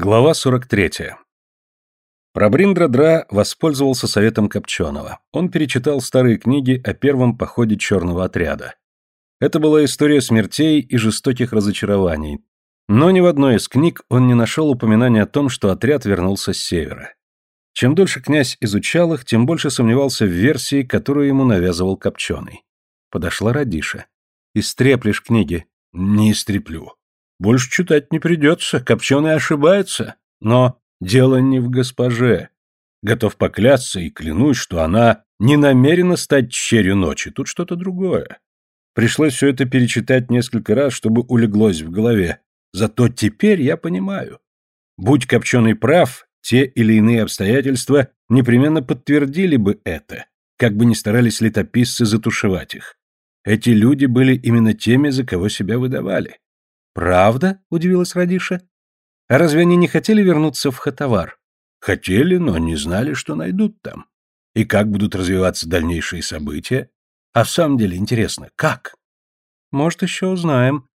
Глава 43. Прабриндра-дра воспользовался советом Копченого. Он перечитал старые книги о первом походе черного отряда. Это была история смертей и жестоких разочарований. Но ни в одной из книг он не нашел упоминания о том, что отряд вернулся с севера. Чем дольше князь изучал их, тем больше сомневался в версии, которую ему навязывал Копченый. Подошла Радиша. «Истреплешь книги». «Не истреплю. Больше читать не придется, Копченый ошибается. Но дело не в госпоже. Готов поклясться и клянусь, что она не намерена стать черью ночи, тут что-то другое. Пришлось все это перечитать несколько раз, чтобы улеглось в голове. Зато теперь я понимаю. Будь Копченый прав, те или иные обстоятельства непременно подтвердили бы это, как бы ни старались летописцы затушевать их. Эти люди были именно теми, за кого себя выдавали. «Правда?» — удивилась Радиша. «А разве они не хотели вернуться в Хатавар?» «Хотели, но не знали, что найдут там. И как будут развиваться дальнейшие события. А в самом деле интересно, как?» «Может, еще узнаем.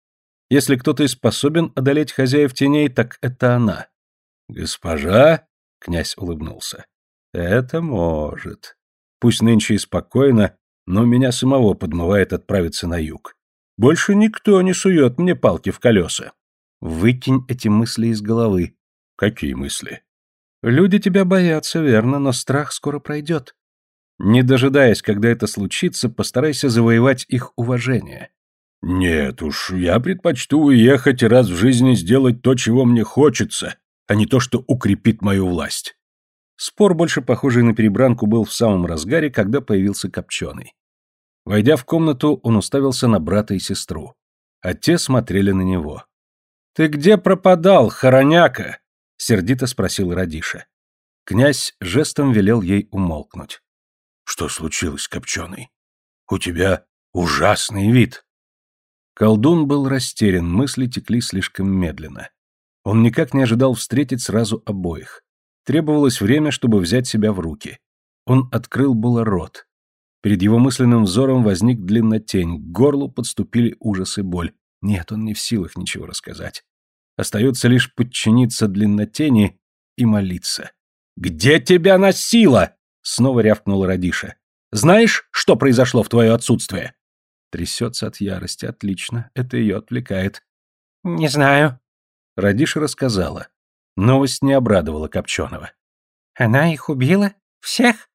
Если кто-то и способен одолеть хозяев теней, так это она». «Госпожа?» — князь улыбнулся. «Это может. Пусть нынче и спокойно, но меня самого подмывает отправиться на юг. Больше никто не сует мне палки в колеса. Выкинь эти мысли из головы. Какие мысли? Люди тебя боятся, верно, но страх скоро пройдет. Не дожидаясь, когда это случится, постарайся завоевать их уважение. Нет уж, я предпочту уехать и раз в жизни сделать то, чего мне хочется, а не то, что укрепит мою власть. Спор, больше похожий на перебранку, был в самом разгаре, когда появился Копченый. Войдя в комнату, он уставился на брата и сестру. А те смотрели на него. «Ты где пропадал, хороняка?» — сердито спросил Радиша. Князь жестом велел ей умолкнуть. «Что случилось, Копченый? У тебя ужасный вид». Колдун был растерян, мысли текли слишком медленно. Он никак не ожидал встретить сразу обоих. Требовалось время, чтобы взять себя в руки. Он открыл было рот. Перед его мысленным взором возник длиннотень, к горлу подступили ужас и боль. Нет, он не в силах ничего рассказать. Остается лишь подчиниться длиннотени и молиться. «Где тебя носило?» — снова рявкнула Радиша. «Знаешь, что произошло в твое отсутствие?» Трясется от ярости. Отлично, это ее отвлекает. «Не знаю». Радиша рассказала. Новость не обрадовала Копченого. «Она их убила? Всех?»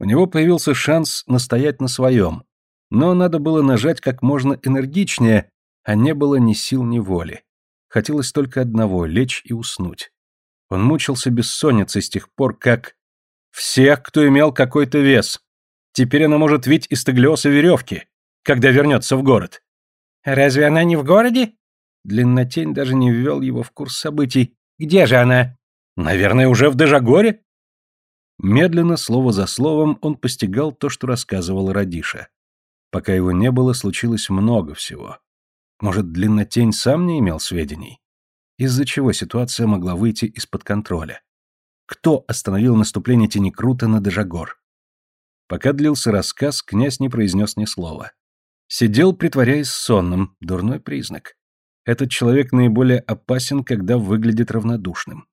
У него появился шанс настоять на своем, но надо было нажать как можно энергичнее, а не было ни сил, ни воли. Хотелось только одного — лечь и уснуть. Он мучился бессонницей с тех пор, как... Всех, кто имел какой-то вес. Теперь она может ведь из Таглиоса веревки, когда вернется в город. «Разве она не в городе?» Длиннотень даже не ввел его в курс событий. «Где же она?» «Наверное, уже в Дежагоре?» Медленно, слово за словом, он постигал то, что рассказывал Радиша. Пока его не было, случилось много всего. Может, Длиннотень сам не имел сведений? Из-за чего ситуация могла выйти из-под контроля? Кто остановил наступление тени Крута на Дежагор? Пока длился рассказ, князь не произнес ни слова. Сидел, притворяясь сонным, дурной признак. Этот человек наиболее опасен, когда выглядит равнодушным.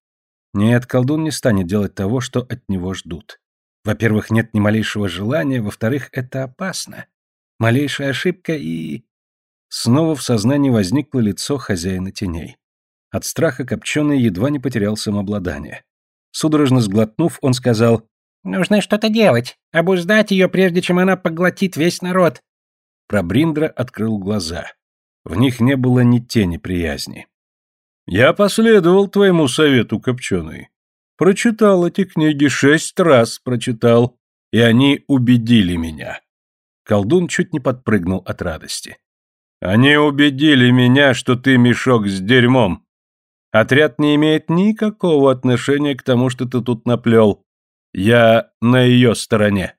Нет, колдун не станет делать того, что от него ждут. Во-первых, нет ни малейшего желания, во-вторых, это опасно. Малейшая ошибка и... Снова в сознании возникло лицо хозяина теней. От страха Копченый едва не потерял самообладание. Судорожно сглотнув, он сказал, «Нужно что-то делать, обуздать ее, прежде чем она поглотит весь народ». Пробриндра открыл глаза. В них не было ни тени приязни. Я последовал твоему совету, Копченый. Прочитал эти книги шесть раз, прочитал, и они убедили меня. Колдун чуть не подпрыгнул от радости. Они убедили меня, что ты мешок с дерьмом. Отряд не имеет никакого отношения к тому, что ты тут наплел. Я на ее стороне.